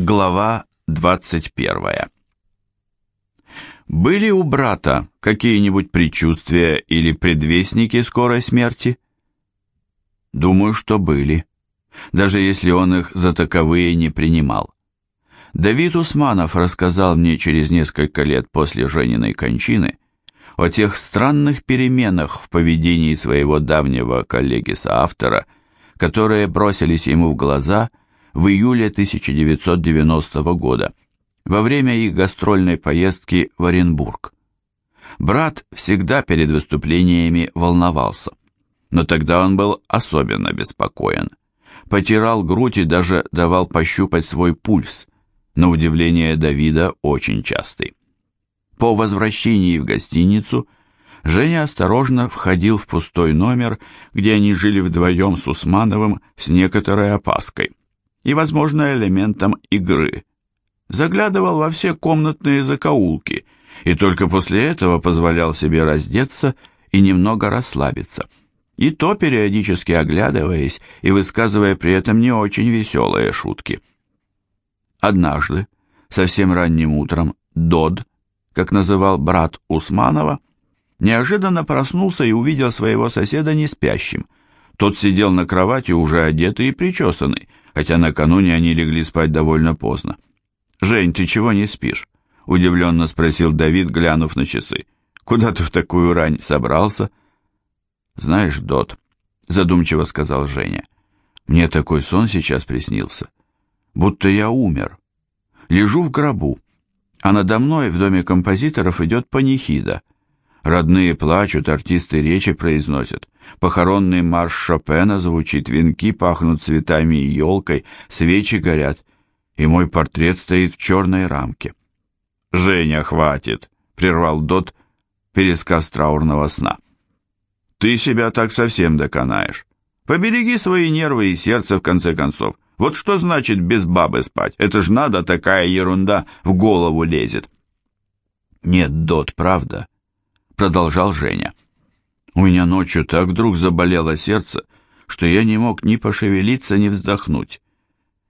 Глава 21 Были у брата какие-нибудь предчувствия или предвестники скорой смерти? Думаю, что были, даже если он их за таковые не принимал. Давид Усманов рассказал мне через несколько лет после Жениной кончины о тех странных переменах в поведении своего давнего коллеги-соавтора, которые бросились ему в глаза – в июле 1990 года, во время их гастрольной поездки в Оренбург. Брат всегда перед выступлениями волновался, но тогда он был особенно беспокоен. Потирал грудь и даже давал пощупать свой пульс, на удивление Давида очень частый. По возвращении в гостиницу Женя осторожно входил в пустой номер, где они жили вдвоем с Усмановым с некоторой опаской и, возможно, элементом игры. Заглядывал во все комнатные закоулки и только после этого позволял себе раздеться и немного расслабиться. И то периодически оглядываясь и высказывая при этом не очень веселые шутки. Однажды, совсем ранним утром, Дод, как называл брат Усманова, неожиданно проснулся и увидел своего соседа не спящим. Тот сидел на кровати уже одетый и причесанный, хотя накануне они легли спать довольно поздно. «Жень, ты чего не спишь?» — удивленно спросил Давид, глянув на часы. «Куда ты в такую рань собрался?» «Знаешь, Дот», — задумчиво сказал Женя, — «мне такой сон сейчас приснился, будто я умер. Лежу в гробу, а надо мной в доме композиторов идет панихида. Родные плачут, артисты речи произносят. Похоронный марш Шопена звучит, венки пахнут цветами и елкой, свечи горят, и мой портрет стоит в черной рамке. «Женя, хватит!» — прервал Дот пересказ траурного сна. «Ты себя так совсем доконаешь. Побереги свои нервы и сердце, в конце концов. Вот что значит без бабы спать? Это ж надо, такая ерунда в голову лезет». «Нет, Дот, правда», — продолжал Женя. У меня ночью так вдруг заболело сердце, что я не мог ни пошевелиться, ни вздохнуть.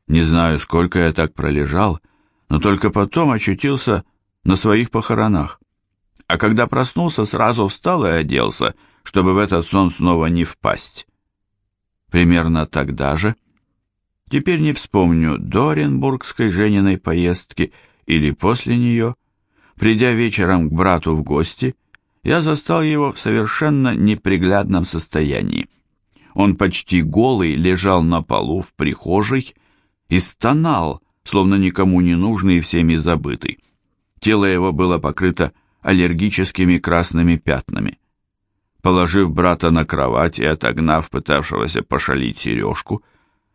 Не знаю, сколько я так пролежал, но только потом очутился на своих похоронах. А когда проснулся, сразу встал и оделся, чтобы в этот сон снова не впасть. Примерно тогда же, теперь не вспомню, до Оренбургской Жениной поездки или после нее, придя вечером к брату в гости, я застал его в совершенно неприглядном состоянии. Он почти голый лежал на полу в прихожей и стонал, словно никому не нужный и всеми забытый. Тело его было покрыто аллергическими красными пятнами. Положив брата на кровать и отогнав пытавшегося пошалить сережку,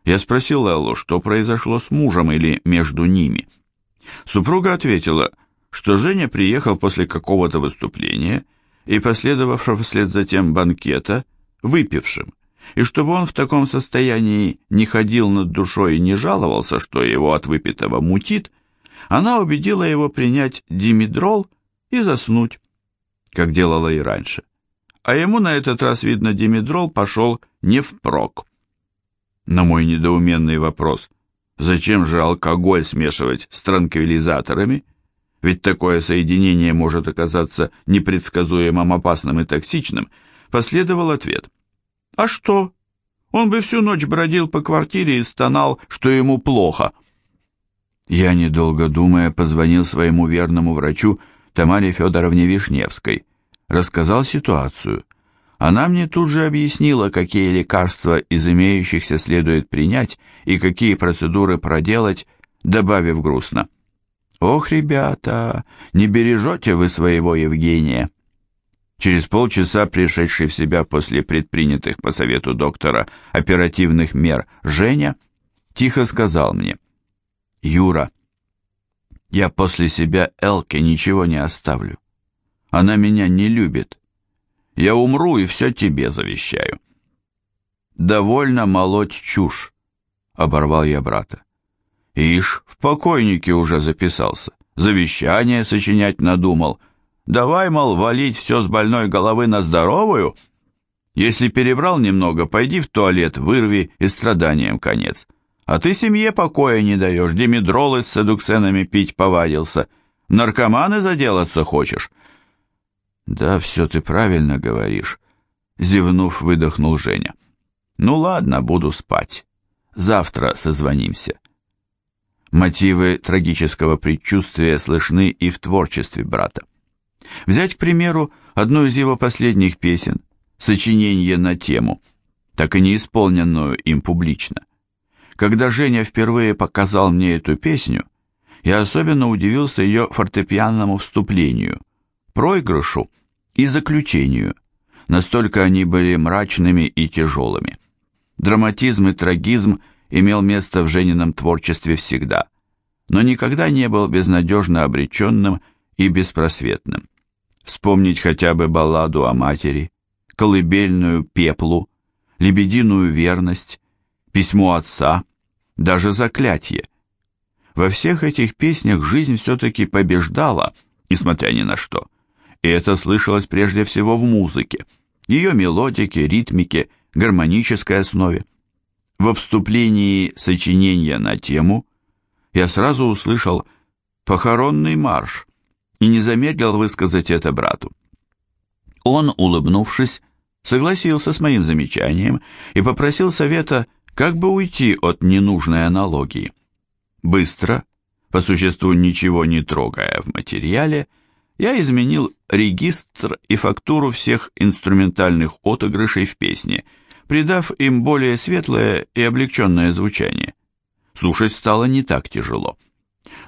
я спросил Эллу, что произошло с мужем или между ними. Супруга ответила, что Женя приехал после какого-то выступления и последовавшего вслед за тем банкета, выпившим, и чтобы он в таком состоянии не ходил над душой и не жаловался, что его от выпитого мутит, она убедила его принять димедрол и заснуть, как делала и раньше. А ему на этот раз, видно, димедрол пошел не впрок. На мой недоуменный вопрос, зачем же алкоголь смешивать с транквилизаторами, ведь такое соединение может оказаться непредсказуемым опасным и токсичным, последовал ответ. «А что? Он бы всю ночь бродил по квартире и стонал, что ему плохо». Я, недолго думая, позвонил своему верному врачу Тамаре Федоровне Вишневской, рассказал ситуацию. Она мне тут же объяснила, какие лекарства из имеющихся следует принять и какие процедуры проделать, добавив грустно. «Ох, ребята, не бережете вы своего Евгения!» Через полчаса, пришедший в себя после предпринятых по совету доктора оперативных мер, Женя тихо сказал мне, «Юра, я после себя Элке ничего не оставлю. Она меня не любит. Я умру и все тебе завещаю». «Довольно молоть чушь», — оборвал я брата. Ишь, в покойнике уже записался, завещание сочинять надумал. Давай, мол, валить все с больной головы на здоровую. Если перебрал немного, пойди в туалет, вырви и страданием конец. А ты семье покоя не даешь, димедролы с седуксенами пить повадился. Наркоманы заделаться хочешь?» «Да, все ты правильно говоришь», — зевнув, выдохнул Женя. «Ну ладно, буду спать. Завтра созвонимся». Мотивы трагического предчувствия слышны и в творчестве брата. Взять, к примеру, одну из его последних песен, сочинение на тему, так и не исполненную им публично. Когда Женя впервые показал мне эту песню, я особенно удивился ее фортепианному вступлению, проигрышу и заключению. Настолько они были мрачными и тяжелыми. Драматизм и трагизм имел место в Женином творчестве всегда, но никогда не был безнадежно обреченным и беспросветным. Вспомнить хотя бы балладу о матери, колыбельную пеплу, лебединую верность, письмо отца, даже заклятие. Во всех этих песнях жизнь все-таки побеждала, несмотря ни на что. И это слышалось прежде всего в музыке, ее мелодике, ритмике, гармонической основе. Во вступлении сочинения на тему я сразу услышал «похоронный марш» и не замедлил высказать это брату. Он, улыбнувшись, согласился с моим замечанием и попросил совета, как бы уйти от ненужной аналогии. Быстро, по существу ничего не трогая в материале, я изменил регистр и фактуру всех инструментальных отыгрышей в песне, придав им более светлое и облегченное звучание. Слушать стало не так тяжело.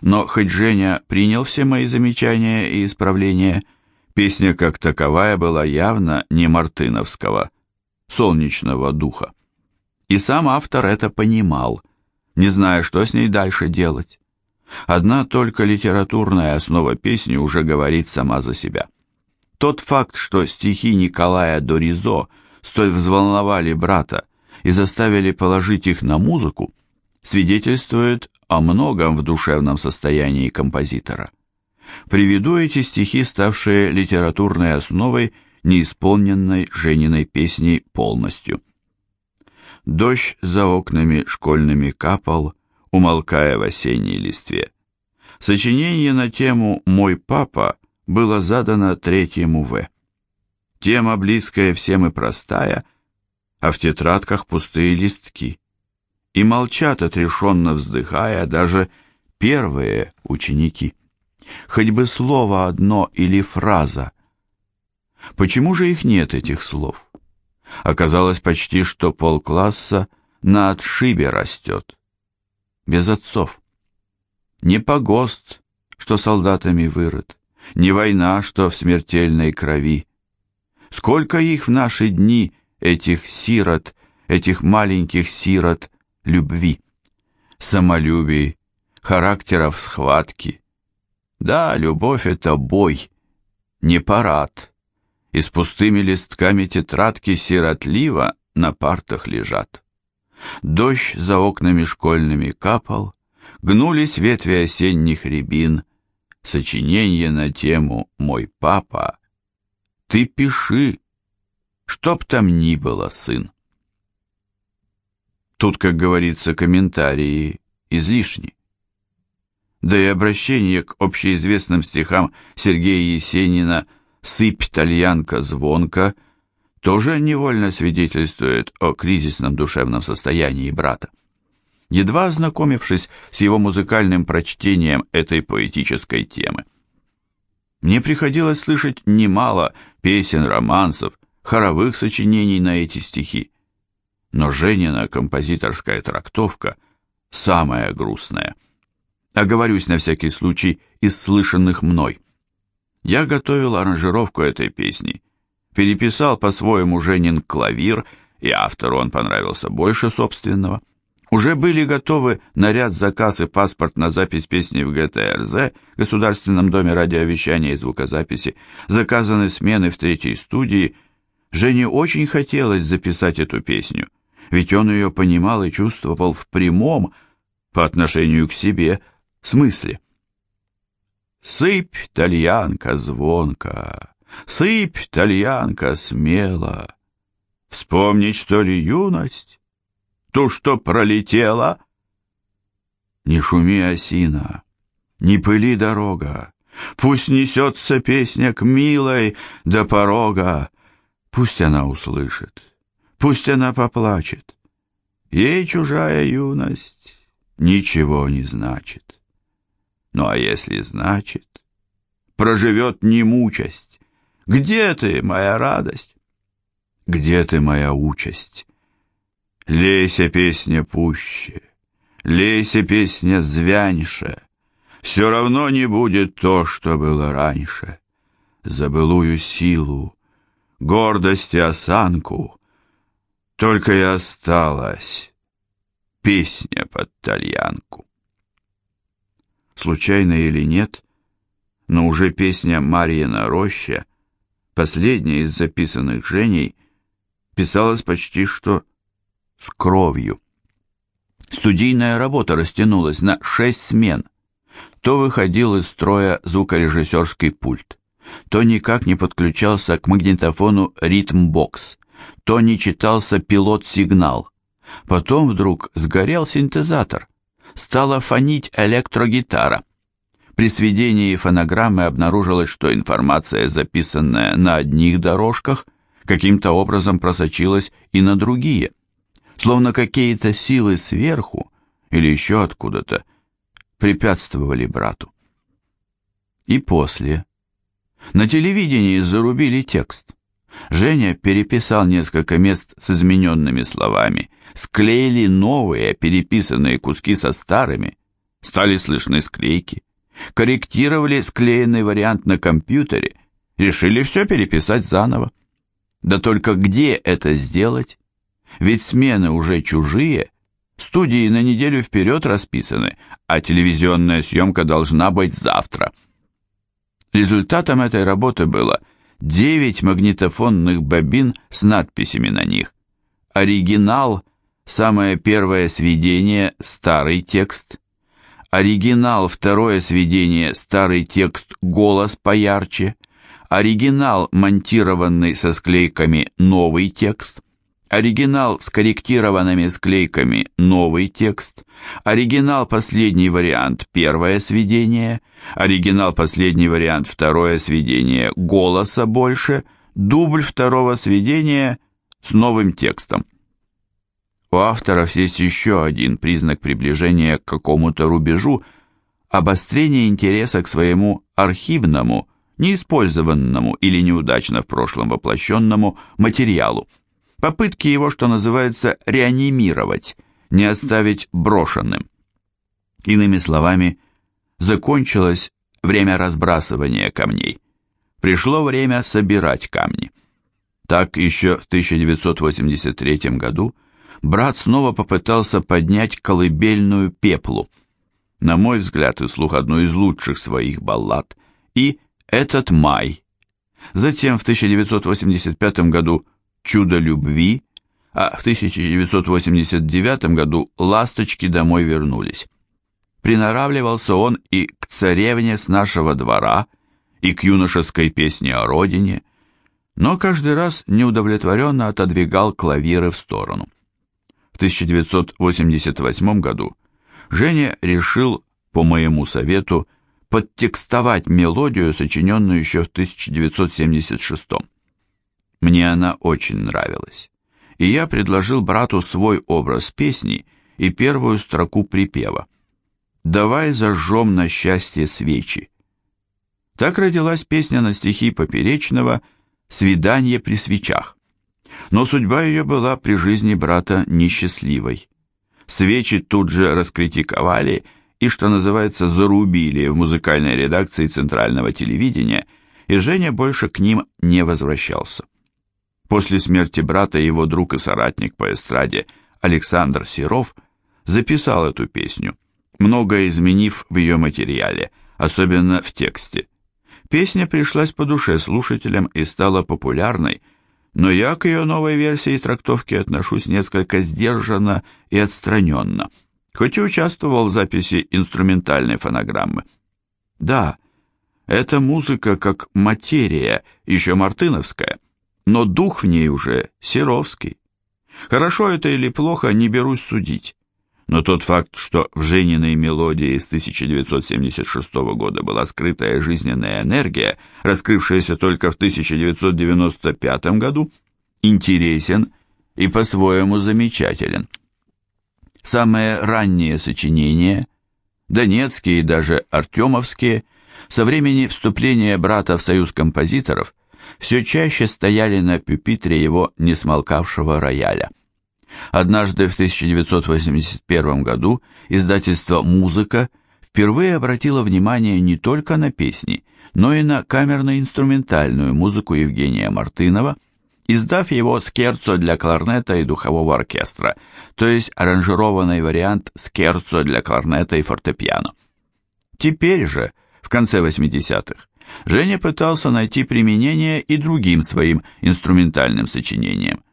Но хоть Женя принял все мои замечания и исправления, Песня как таковая была явно не мартыновского, солнечного духа. И сам автор это понимал, не зная, что с ней дальше делать. Одна только литературная основа песни уже говорит сама за себя. Тот факт, что стихи Николая Доризо столь взволновали брата и заставили положить их на музыку, свидетельствует о многом в душевном состоянии композитора приведу эти стихи, ставшие литературной основой неисполненной Жениной песни полностью. Дождь за окнами школьными капал, умолкая в осенней листве. Сочинение на тему «Мой папа» было задано третьему В. Тема близкая всем и простая, а в тетрадках пустые листки. И молчат, отрешенно вздыхая, даже первые ученики хоть бы слово одно или фраза. Почему же их нет, этих слов? Оказалось почти, что полкласса на отшибе растет. Без отцов. Не погост, что солдатами вырыт, не война, что в смертельной крови. Сколько их в наши дни, этих сирот, этих маленьких сирот любви, самолюбий, характеров схватки, да, любовь — это бой, не парад. И с пустыми листками тетрадки сиротливо на партах лежат. Дождь за окнами школьными капал, гнулись ветви осенних рябин, сочинение на тему «Мой папа». Ты пиши, чтоб там ни было, сын. Тут, как говорится, комментарии излишни да и обращение к общеизвестным стихам Сергея Есенина «Сыпь, тальянка, звонка» тоже невольно свидетельствует о кризисном душевном состоянии брата. Едва ознакомившись с его музыкальным прочтением этой поэтической темы, мне приходилось слышать немало песен, романсов, хоровых сочинений на эти стихи. Но Женина композиторская трактовка самая грустная – Оговорюсь на всякий случай из слышанных мной. Я готовил аранжировку этой песни, переписал по-своему Женин клавир, и автору он понравился больше собственного. Уже были готовы наряд, заказ и паспорт на запись песни в ГТРЗ, Государственном доме радиовещания и звукозаписи, заказаны смены в третьей студии. Жене очень хотелось записать эту песню, ведь он ее понимал и чувствовал в прямом, по отношению к себе, смысле. Сыпь, тальянка, звонко, сыпь, тальянка, смело. Вспомнить, что ли, юность, ту, что пролетела, Не шуми, осина, не пыли дорога, Пусть несется песня к милой до порога, Пусть она услышит, пусть она поплачет. Ей чужая юность ничего не значит. Ну а если значит, проживет немучесть. Где ты, моя радость? Где ты, моя участь? Лейся, песня, пуще, Лейся, песня, звяньше, Все равно не будет то, что было раньше. За былую силу, гордость и осанку Только и осталась песня под тальянку. Случайно или нет, но уже песня «Марьина роща», последняя из записанных Женей, писалась почти что с кровью. Студийная работа растянулась на шесть смен. То выходил из строя звукорежиссерский пульт, то никак не подключался к магнитофону ритм-бокс, то не читался пилот-сигнал. Потом вдруг сгорел синтезатор, стала фонить электрогитара. При сведении фонограммы обнаружилось, что информация, записанная на одних дорожках, каким-то образом просочилась и на другие – словно какие-то силы сверху или еще откуда-то препятствовали брату. И после. На телевидении зарубили текст. Женя переписал несколько мест с измененными словами, склеили новые, переписанные куски со старыми, стали слышны склейки, корректировали склеенный вариант на компьютере, решили все переписать заново. Да только где это сделать? Ведь смены уже чужие, студии на неделю вперед расписаны, а телевизионная съемка должна быть завтра. Результатом этой работы было 9 магнитофонных бобин с надписями на них. Оригинал – самое первое сведение – старый текст. Оригинал – второе сведение – старый текст «Голос поярче». Оригинал, монтированный со склейками «Новый текст». Оригинал с корректированными склейками новый текст, оригинал последний вариант первое сведение, оригинал последний вариант второе сведение голоса больше, дубль второго сведения с новым текстом. У авторов есть еще один признак приближения к какому-то рубежу – обострение интереса к своему архивному, неиспользованному или неудачно в прошлом воплощенному материалу – попытки его, что называется, реанимировать, не оставить брошенным. Иными словами, закончилось время разбрасывания камней. Пришло время собирать камни. Так еще в 1983 году брат снова попытался поднять колыбельную пеплу. На мой взгляд, и слух одну из лучших своих баллад, и «Этот май». Затем в 1985 году «Чудо любви», а в 1989 году «Ласточки домой вернулись». Приноравливался он и к царевне с нашего двора, и к юношеской песне о родине, но каждый раз неудовлетворенно отодвигал клавиры в сторону. В 1988 году Женя решил, по моему совету, подтекстовать мелодию, сочиненную еще в 1976 году. Мне она очень нравилась. И я предложил брату свой образ песни и первую строку припева. «Давай зажжем на счастье свечи». Так родилась песня на стихи Поперечного «Свидание при свечах». Но судьба ее была при жизни брата несчастливой. Свечи тут же раскритиковали и, что называется, зарубили в музыкальной редакции Центрального телевидения, и Женя больше к ним не возвращался. После смерти брата его друг и соратник по эстраде Александр Серов записал эту песню, многое изменив в ее материале, особенно в тексте. Песня пришлась по душе слушателям и стала популярной, но я к ее новой версии трактовки отношусь несколько сдержанно и отстраненно, хоть и участвовал в записи инструментальной фонограммы. Да, эта музыка как материя, еще мартыновская, но дух в ней уже серовский. Хорошо это или плохо, не берусь судить. но тот факт, что в Жениной мелодии из 1976 года была скрытая жизненная энергия, раскрывшаяся только в 1995 году, интересен и по-своему замечателен. Самые ранние сочинения, донецкие и даже артемовские, со времени вступления брата в союз композиторов, все чаще стояли на пюпитре его несмолкавшего рояля. Однажды в 1981 году издательство «Музыка» впервые обратило внимание не только на песни, но и на камерно-инструментальную музыку Евгения Мартынова, издав его скерцо для кларнета и духового оркестра, то есть аранжированный вариант скерцо для кларнета и фортепиано. Теперь же, в конце 80-х, Женя пытался найти применение и другим своим инструментальным сочинениям.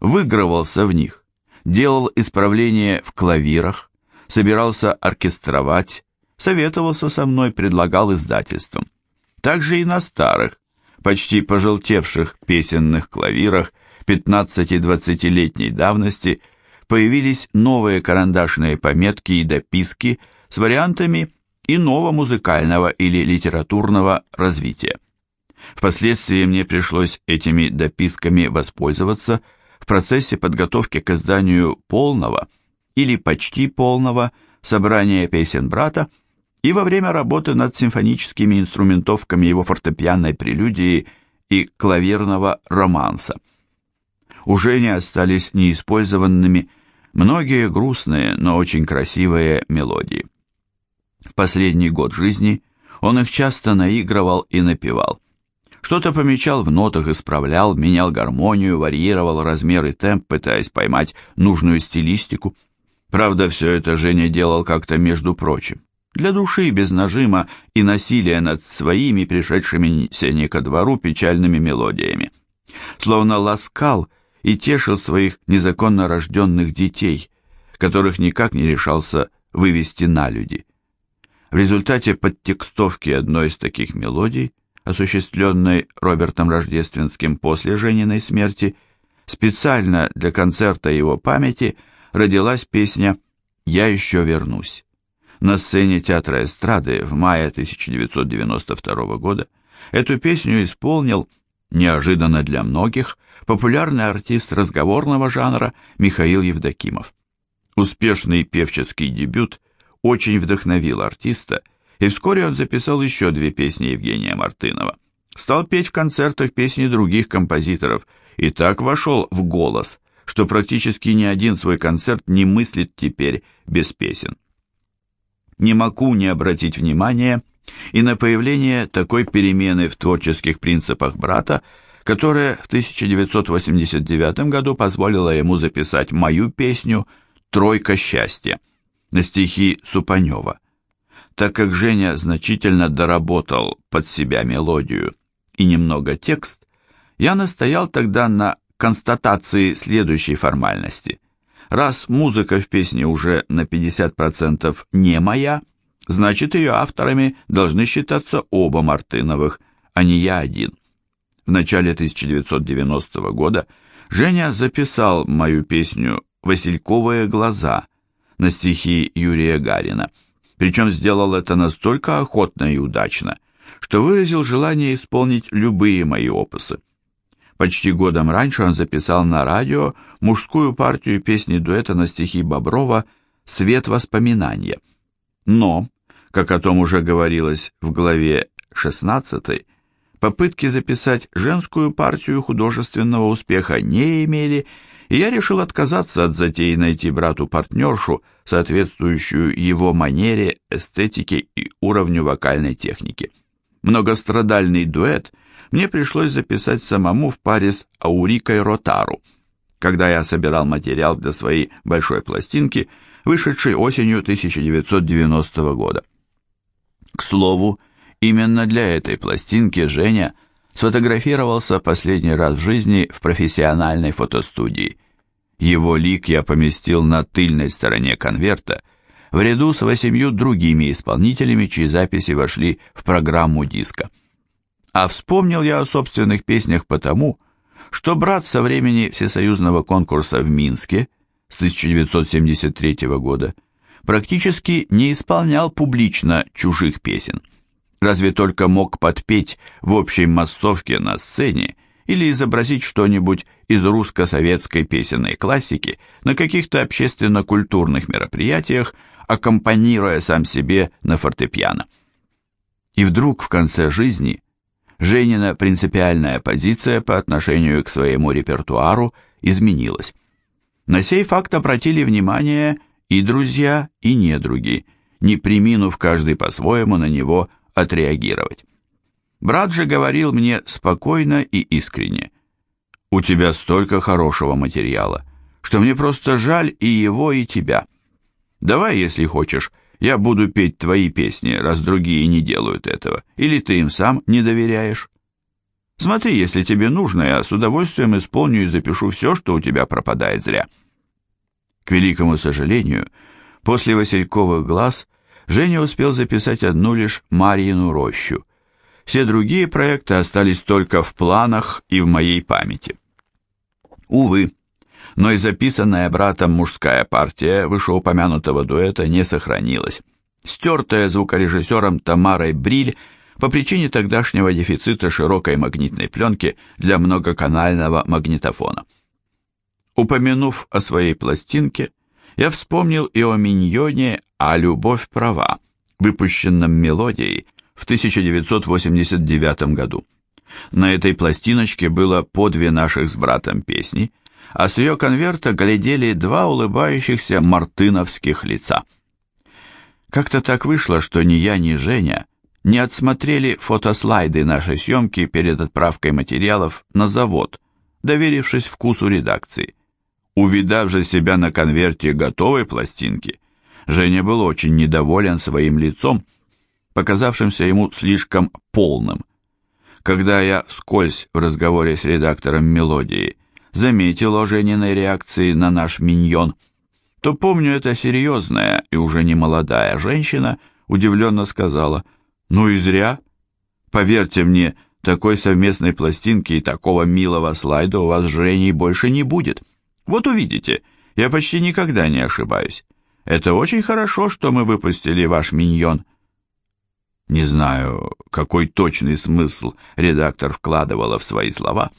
Выигрывался в них делал исправления в клавирах, собирался оркестровать, советовался со мной, предлагал издательствам. Также и на старых, почти пожелтевших песенных клавирах 15-20-летней давности появились новые карандашные пометки и дописки с вариантами иного музыкального или литературного развития. Впоследствии мне пришлось этими дописками воспользоваться – в процессе подготовки к изданию полного или почти полного собрания песен брата и во время работы над симфоническими инструментовками его фортепианной прелюдии и клавирного романса. Уже не остались неиспользованными многие грустные, но очень красивые мелодии. Последний год жизни он их часто наигрывал и напевал. Что-то помечал в нотах, исправлял, менял гармонию, варьировал размер и темп, пытаясь поймать нужную стилистику. Правда, все это Женя делал как-то между прочим. Для души, без нажима и насилия над своими, пришедшимися не ко двору, печальными мелодиями. Словно ласкал и тешил своих незаконно рожденных детей, которых никак не решался вывести на люди. В результате подтекстовки одной из таких мелодий осуществленной Робертом Рождественским после Жениной смерти, специально для концерта его памяти родилась песня «Я еще вернусь». На сцене театра эстрады в мае 1992 года эту песню исполнил, неожиданно для многих, популярный артист разговорного жанра Михаил Евдокимов. Успешный певческий дебют очень вдохновил артиста и вскоре он записал еще две песни Евгения Мартынова. Стал петь в концертах песни других композиторов и так вошел в голос, что практически ни один свой концерт не мыслит теперь без песен. Не могу не обратить внимания и на появление такой перемены в творческих принципах брата, которая в 1989 году позволила ему записать мою песню «Тройка счастья» на стихи Супанева так как Женя значительно доработал под себя мелодию и немного текст, я настоял тогда на констатации следующей формальности. Раз музыка в песне уже на 50% не моя, значит ее авторами должны считаться оба Мартыновых, а не я один. В начале 1990 года Женя записал мою песню «Васильковые глаза» на стихи Юрия Гарина – причем сделал это настолько охотно и удачно, что выразил желание исполнить любые мои опусы. Почти годом раньше он записал на радио мужскую партию песни дуэта на стихи Боброва «Свет воспоминания». Но, как о том уже говорилось в главе 16, попытки записать женскую партию художественного успеха не имели, и я решил отказаться от затеи найти брату партнершу, соответствующую его манере, эстетике и уровню вокальной техники. Многострадальный дуэт мне пришлось записать самому в паре с Аурикой Ротару, когда я собирал материал для своей большой пластинки, вышедшей осенью 1990 года. К слову, именно для этой пластинки Женя сфотографировался последний раз в жизни в профессиональной фотостудии. Его лик я поместил на тыльной стороне конверта, в ряду с восемью другими исполнителями, чьи записи вошли в программу диска. А вспомнил я о собственных песнях потому, что брат со времени всесоюзного конкурса в Минске с 1973 года, практически не исполнял публично чужих песен. Разве только мог подпеть в общей массовке на сцене или изобразить что-нибудь из русско-советской песенной классики на каких-то общественно-культурных мероприятиях, аккомпанируя сам себе на фортепиано. И вдруг в конце жизни Женина принципиальная позиция по отношению к своему репертуару изменилась. На сей факт обратили внимание и друзья, и недруги, не приминув каждый по-своему на него отреагировать. Брат же говорил мне спокойно и искренне. «У тебя столько хорошего материала, что мне просто жаль и его, и тебя. Давай, если хочешь, я буду петь твои песни, раз другие не делают этого, или ты им сам не доверяешь. Смотри, если тебе нужно, я с удовольствием исполню и запишу все, что у тебя пропадает зря». К великому сожалению, после Васильковых глаз Женя успел записать одну лишь Марьину рощу – все другие проекты остались только в планах и в моей памяти. Увы, но и записанная братом мужская партия вышеупомянутого дуэта не сохранилась, стертая звукорежиссером Тамарой Бриль по причине тогдашнего дефицита широкой магнитной пленки для многоканального магнитофона. Упомянув о своей пластинке, я вспомнил и о миньоне «А любовь права», выпущенном мелодией в 1989 году. На этой пластиночке было по две наших с братом песни, а с ее конверта глядели два улыбающихся мартыновских лица. Как-то так вышло, что ни я, ни Женя не отсмотрели фотослайды нашей съемки перед отправкой материалов на завод, доверившись вкусу редакции. Увидав же себя на конверте готовой пластинки, Женя был очень недоволен своим лицом показавшимся ему слишком полным. Когда я вскользь в разговоре с редактором «Мелодии» заметил о Жениной реакции на наш миньон, то помню, эта серьезная и уже не молодая женщина удивленно сказала, «Ну и зря. Поверьте мне, такой совместной пластинки и такого милого слайда у вас с Женей больше не будет. Вот увидите, я почти никогда не ошибаюсь. Это очень хорошо, что мы выпустили ваш миньон. Не знаю, какой точный смысл редактор вкладывала в свои слова,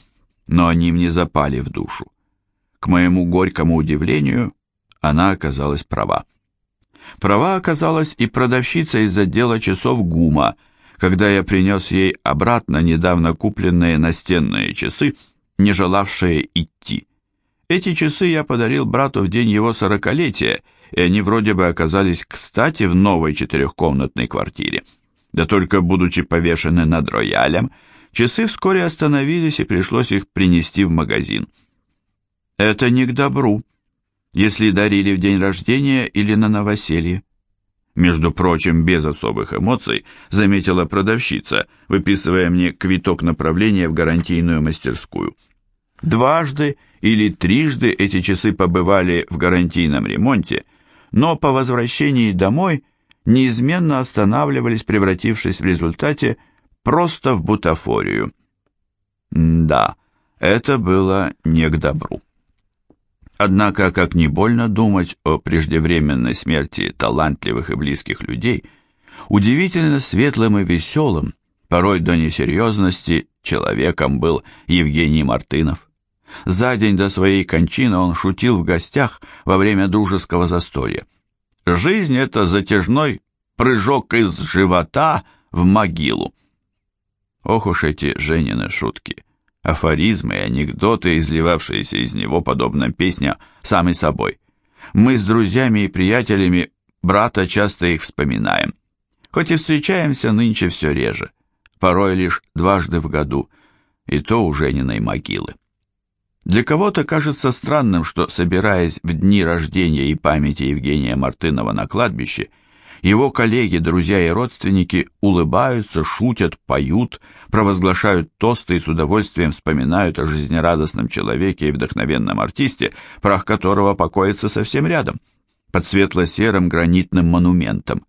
но они мне запали в душу. К моему горькому удивлению, она оказалась права. Права оказалась и продавщица из отдела часов ГУМа, когда я принес ей обратно недавно купленные настенные часы, не желавшие идти. Эти часы я подарил брату в день его сорокалетия, и они вроде бы оказались кстати в новой четырехкомнатной квартире. Да только будучи повешены над роялем, часы вскоре остановились и пришлось их принести в магазин. Это не к добру, если дарили в день рождения или на новоселье. Между прочим, без особых эмоций, заметила продавщица, выписывая мне квиток направления в гарантийную мастерскую. Дважды или трижды эти часы побывали в гарантийном ремонте, но по возвращении домой – неизменно останавливались, превратившись в результате просто в бутафорию. Да, это было не к добру. Однако, как не больно думать о преждевременной смерти талантливых и близких людей, удивительно светлым и веселым, порой до несерьезности, человеком был Евгений Мартынов. За день до своей кончины он шутил в гостях во время дружеского застолья. Жизнь — это затяжной прыжок из живота в могилу. Ох уж эти Женины шутки, афоризмы и анекдоты, изливавшиеся из него, подобно песня сами собой. Мы с друзьями и приятелями брата часто их вспоминаем, хоть и встречаемся нынче все реже, порой лишь дважды в году, и то у Жениной могилы. Для кого-то кажется странным, что, собираясь в дни рождения и памяти Евгения Мартынова на кладбище, его коллеги, друзья и родственники улыбаются, шутят, поют, провозглашают тосты и с удовольствием вспоминают о жизнерадостном человеке и вдохновенном артисте, прах которого покоится совсем рядом, под светло-серым гранитным монументом.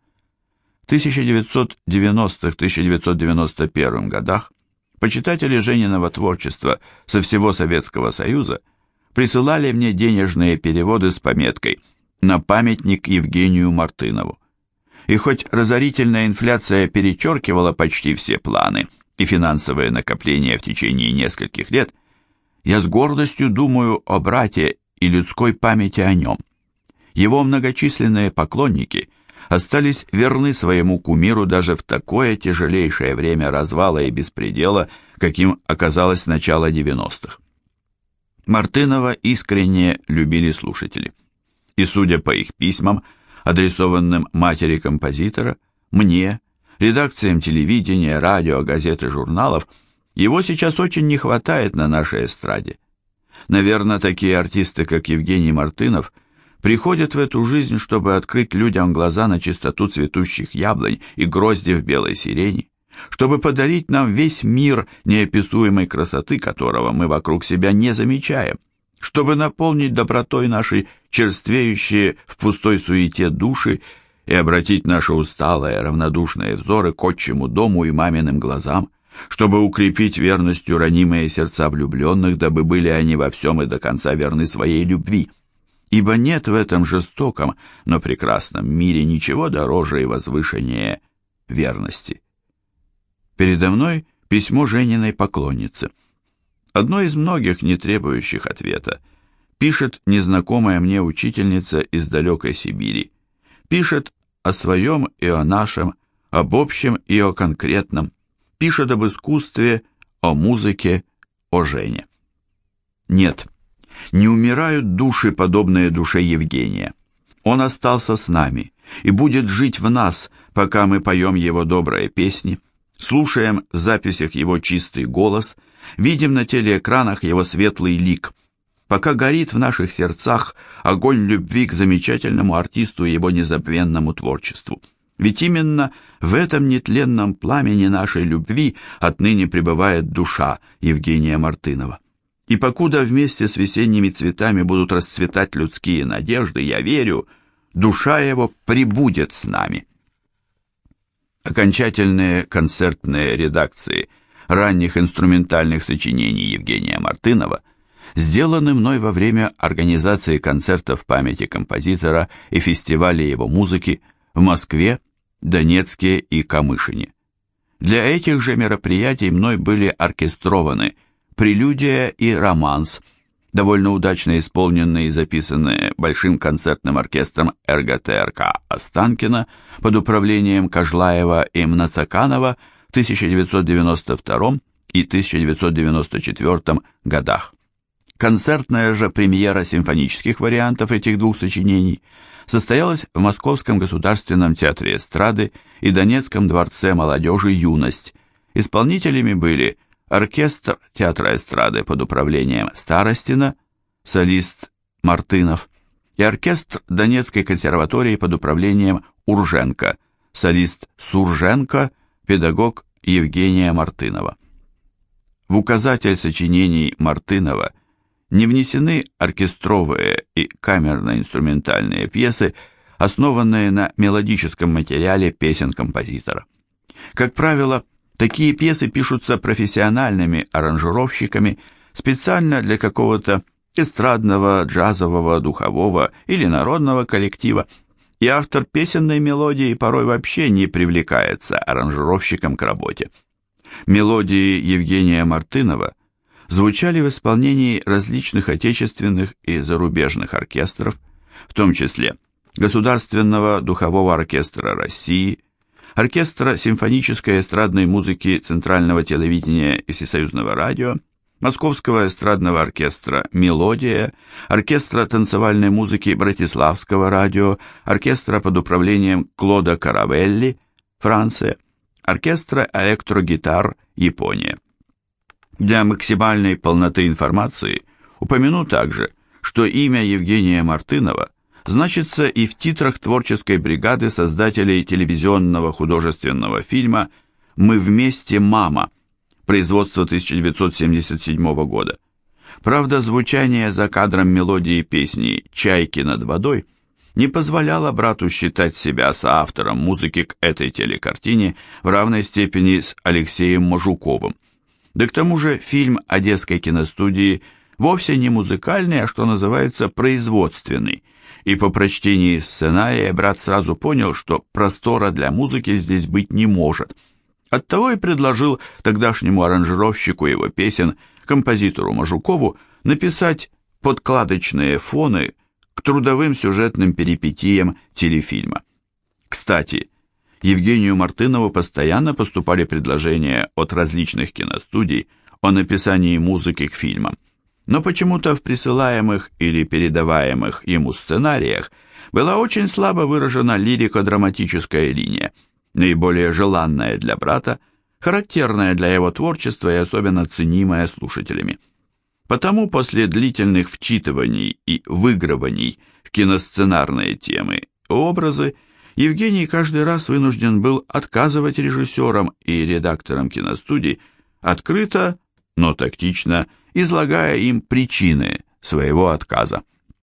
В 1990-1991 годах Почитатели Жениного творчества со всего Советского Союза присылали мне денежные переводы с пометкой «На памятник Евгению Мартынову». И хоть разорительная инфляция перечеркивала почти все планы и финансовые накопления в течение нескольких лет, я с гордостью думаю о брате и людской памяти о нем. Его многочисленные поклонники остались верны своему кумиру даже в такое тяжелейшее время развала и беспредела, каким оказалось начало 90-х. Мартынова искренне любили слушатели. И, судя по их письмам, адресованным матери композитора, мне, редакциям телевидения, радио, газет и журналов, его сейчас очень не хватает на нашей эстраде. Наверное, такие артисты, как Евгений Мартынов, приходят в эту жизнь, чтобы открыть людям глаза на чистоту цветущих яблонь и грозди в белой сирени, чтобы подарить нам весь мир неописуемой красоты, которого мы вокруг себя не замечаем, чтобы наполнить добротой наши черствеющие в пустой суете души и обратить наши усталые, равнодушные взоры к отчему дому и маминым глазам, чтобы укрепить верностью ранимые сердца влюбленных, дабы были они во всем и до конца верны своей любви. Ибо нет в этом жестоком, но прекрасном мире ничего дороже и возвышеннее верности. Передо мной письмо Жениной поклонницы. Одно из многих, не требующих ответа. Пишет незнакомая мне учительница из далекой Сибири. Пишет о своем и о нашем, об общем и о конкретном. Пишет об искусстве, о музыке, о Жене. Нет, не умирают души, подобные душе Евгения. Он остался с нами и будет жить в нас, пока мы поем его добрые песни, слушаем в записях его чистый голос, видим на телеэкранах его светлый лик, пока горит в наших сердцах огонь любви к замечательному артисту и его незабвенному творчеству. Ведь именно в этом нетленном пламени нашей любви отныне пребывает душа Евгения Мартынова. И покуда вместе с весенними цветами будут расцветать людские надежды, я верю, душа его прибудет с нами. Окончательные концертные редакции ранних инструментальных сочинений Евгения Мартынова сделаны мной во время организации концертов памяти композитора и фестиваля его музыки в Москве, Донецке и Камышине. Для этих же мероприятий мной были оркестрованы «Прелюдия» и «Романс», довольно удачно исполненные и записанные Большим концертным оркестром РГТРК Останкина под управлением Кожлаева и Мнацаканова в 1992 и 1994 годах. Концертная же премьера симфонических вариантов этих двух сочинений состоялась в Московском государственном театре эстрады и Донецком дворце молодежи «Юность». Исполнителями были оркестр театра эстрады под управлением Старостина, солист Мартынов, и оркестр Донецкой консерватории под управлением Урженко, солист Сурженко, педагог Евгения Мартынова. В указатель сочинений Мартынова не внесены оркестровые и камерно-инструментальные пьесы, основанные на мелодическом материале песен композитора. Как правило, Такие пьесы пишутся профессиональными аранжировщиками специально для какого-то эстрадного, джазового, духового или народного коллектива, и автор песенной мелодии порой вообще не привлекается аранжировщиком к работе. Мелодии Евгения Мартынова звучали в исполнении различных отечественных и зарубежных оркестров, в том числе Государственного духового оркестра России, оркестра симфонической эстрадной музыки Центрального телевидения и Всесоюзного радио, Московского эстрадного оркестра «Мелодия», оркестра танцевальной музыки Братиславского радио, оркестра под управлением Клода Каравелли, Франция, оркестра электрогитар Япония. Для максимальной полноты информации упомяну также, что имя Евгения Мартынова значится и в титрах творческой бригады создателей телевизионного художественного фильма «Мы вместе, мама», производство 1977 года. Правда, звучание за кадром мелодии песни «Чайки над водой» не позволяло брату считать себя соавтором музыки к этой телекартине в равной степени с Алексеем Мажуковым. Да к тому же фильм Одесской киностудии вовсе не музыкальный, а что называется производственный, и по прочтении сценария брат сразу понял, что простора для музыки здесь быть не может. Оттого и предложил тогдашнему аранжировщику его песен, композитору Мажукову, написать подкладочные фоны к трудовым сюжетным перипетиям телефильма. Кстати, Евгению Мартынову постоянно поступали предложения от различных киностудий о написании музыки к фильмам, но почему-то в присылаемых или передаваемых ему сценариях была очень слабо выражена лирико-драматическая линия, наиболее желанная для брата, характерная для его творчества и особенно ценимая слушателями. Потому после длительных вчитываний и выигрываний в киносценарные темы образы Евгений каждый раз вынужден был отказывать режиссерам и редакторам киностудий, открыто, но тактично излагая им причины своего отказа.